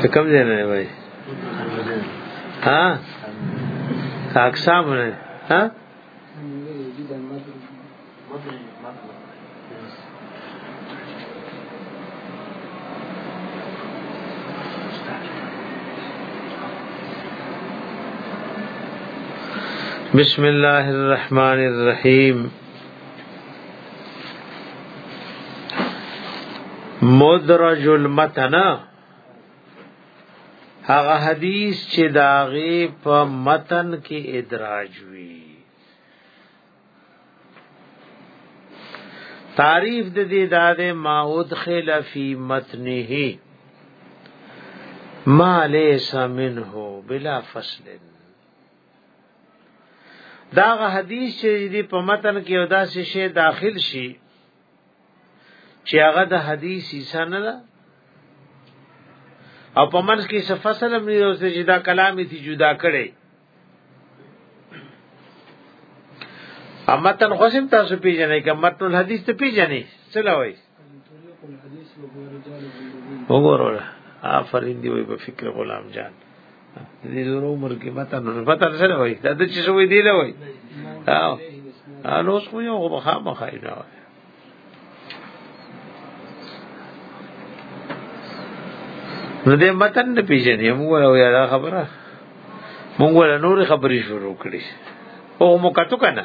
ته کوم ځای نه وای ها اقسام نه ها بسم الله الرحمن الرحيم مدرج المتن هغه حدیث چې داغه په متن کې ادراج وی تعریف د دې داده ما ادخل فی متنه ما ليس منه بلا فصل دا غ حدیث چې دی په متن کې او داسې شی داخل شي چې هغه د حدیث حصہ نه ده او په منځ کې څه فصل هم نه اوسې چې دا کلام یې جدا کړي امتن خوشم تاسو پیژنې که متن الحدیث ته پیژنې څه لوي وګوره آفرین دی وي په فکر غلام جان دې زور عمر کې ماته نو پته نه سره وای دا د چی شوې دی له وای ها نو اوس خو یو غوخه مخه نه وای نو دې متن نه پیژنې موږ له یاره خبره موږ له نور خبرې شروع کړې او مو کتو کنه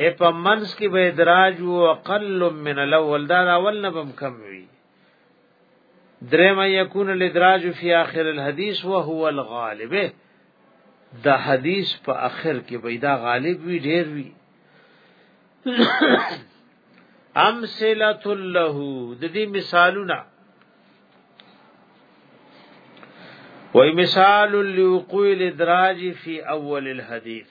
اے په منس کې به ادراج او اقل من الاول دا اول نه بم کم وي درم یکون الادراج فی آخر الحدیث وهو الغالب دا حدیث په اخر کې به دا غالب وی ډیر وی امثله له د دې مثالونه وای مثال لوقوع الادراج فی اول الحدیث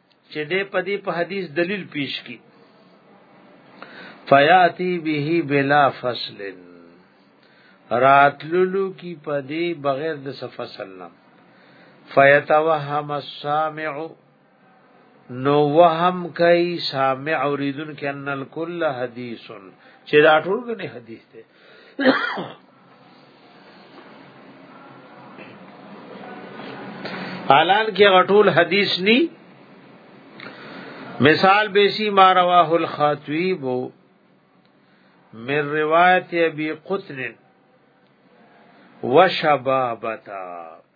چې دې په دې په حدیث دلیل پیش کی فیاتی به بلا فصل راتللو کی په دې بغیر د فصل نه فیتوهم السامع نو وهم کوي سامع اوریدون کې ان الکل حدیث چې دا ټول غني حدیث دی حالان کې غټول حدیث ني مثال بیسی ما رواه الخاطیب من روایت ابي قطن وشبابتا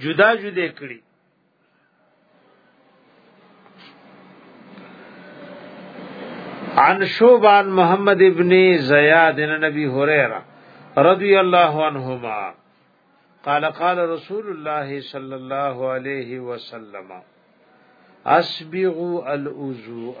جدا جدا کړي عن شوبان محمد ابن زیاد نبی هريره رضی الله عنهما قال قال رسول الله صلى الله عليه وسلم اسبغوا الوضوء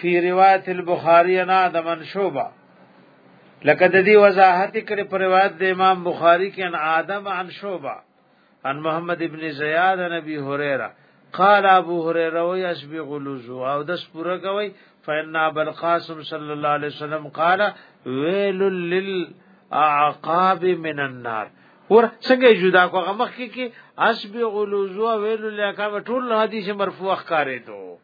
فی روایت البخاری انا د منشوبه لکه د دې وضاحت کړي پر روایت د امام بخاری کې ان آدم عن شوبه عن محمد ابن زیاد نبی هريره قال ابو هريره وي اسبغ الوضو او د سپوره کوي فإن ابو القاسم صلى الله عليه وسلم قال ويل للعقاب من النار ور څنګه جدا کو غمخ کې کې اسبغ الوضو ويل للعقاب ټول حدیث مرفوع ښکارې دوه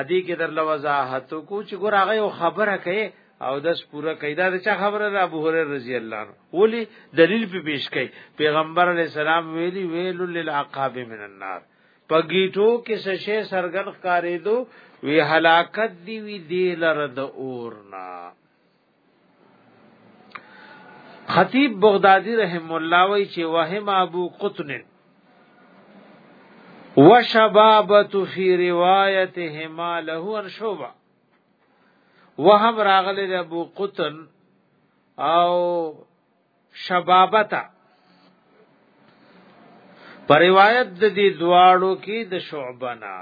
ادي کې در لوزاحت کو چې ګور هغه یو خبره کوي او داس پورا کیدا د چا خبره را ابو هرره رضی الله عنه ولی دلیل په پیش کوي پیغمبر علی السلام ویلی ویل للعقاب من النار پګیټو کې سشه سرګن کاری دو وی هلاکت دی وی دی لره د اورنا خطیب بغدادي رحم الله وی چې وهم ابو قطن وشبابت فی روایتهما له ان شوبه وهم راغله د ابو قطن او شبابتا پر روایت د دې دواړو کې د شعبنا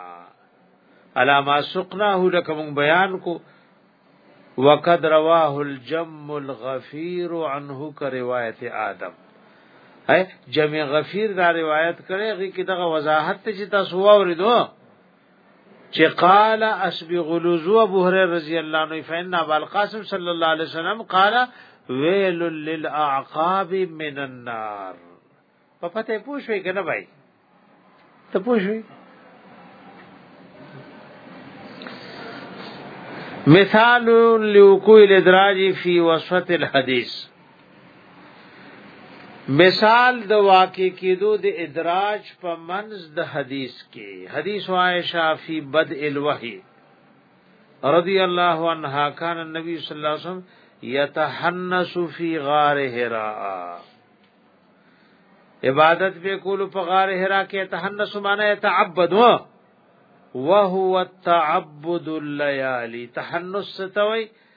علامه سقناه لکه مون بیان کو وقد رواه الجم الغفير عنه کا روایت آدم ہے جمع غفیر دا روایت کړي غي کې دغه وضاحت چې تاسو واوریدو چې قال اسبغ الوضو ابو هريره رضی الله عنه فإن ابو القاسم صلی الله علیه وسلم قال ويل للاعقاب من النار په پته پوښوي کنه بھائی ته پوښوي مثال لوقوع الادراج فی وسط الحدیث مثال د واقع کېدو د ادراج په منز د حدیث کې حدیث عائشہ فی بدء الوحی رضی الله عنها کان النبی صلی الله علیه وسلم یتحنس فی غار حرا عبادت به کول په غار حرا کې تحنس معنی تعبد و وهو التعبد الليالي تحنس ستوي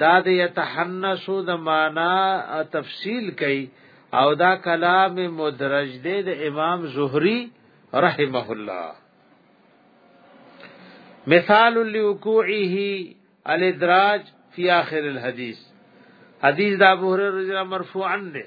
دا د یتحنسو د معنا تفصیل کوي او دا کلام مدرج دی د امام زهری رحمه الله مثال لوقوعه الادراج فی اخر الحدیث حدیث د ابو هريره رضی الله مرفوعا دی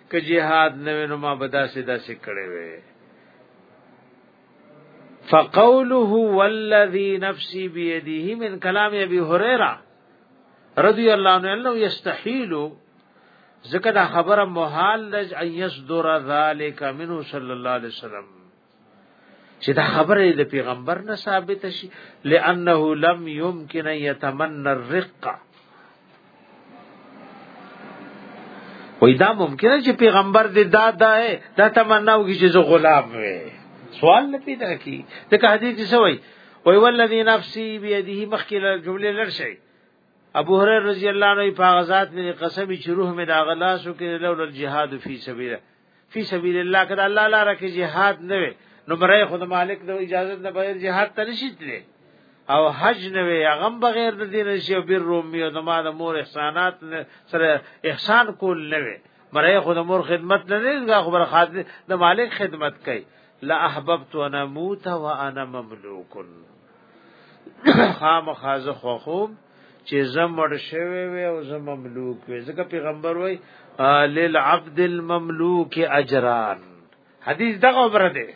که جهاد نه وینو ما بداسې داسې کړې وې فقوله والذي نفسي بيده من كلام ابي هريره رضی الله عنه انه يستحيل ذکر خبر محال لج ان يصدر ذلك منه صلى الله عليه وسلم چې دا خبره د پیغمبر نه ثابت شي لانه لم يمكن يتمنى الرقه وای دا ممکنه چې پیغمبر دې دا دا دا تمنا وکړي چې زه غلام وې سوال نه پیدا کی ځکه حدیث څه وای وای والذي نفسي بيده مخکله جمله لړشي ابو هريره رضی الله عنه په غزاد مې قسم چې روح مې دا غلاسو کې لول الجهاد فی سبیل فی سبیل الله کړه الله لپاره کې jihad نه وي نو برای خود مالک د اجازه نه بغیر jihad ته نشیتلی او حج نه وي هغه بغیر د دین شي او بیر رومي او د ما د مور احسانات سره احسان کول نه وي برای خود مور خدمت نه نه خبر خاطر د مالک خدمت کوي لا احببت وانا موت وانا مملوک خام خازه خوخوب چې زمړ شوی وي او زم مملوک وي ځکه پیغمبر وای للعبد المملوک اجران حدیث دغه بره ده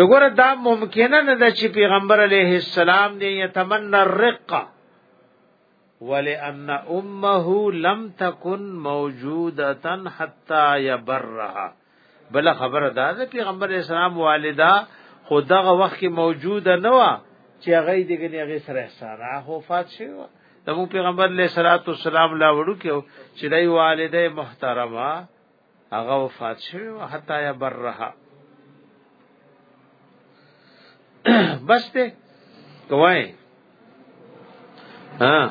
دغه دا ممکنه نه ده چې پیغمبر علیه السلام دې یتمنى الرقه ولئن امه لم تکن موجوده حتا يبرها بل خبر دا ده پیغمبر اسلام والدا خو دغه وخت کې موجوده نه و چې هغه دې کني هغه سره سره وفات شوی و د پیغمبر علیه الصلاۃ والسلام لا وړو کې چې دای والده محترمه هغه وفات شوی او حتا یا برها بس ته کوی ها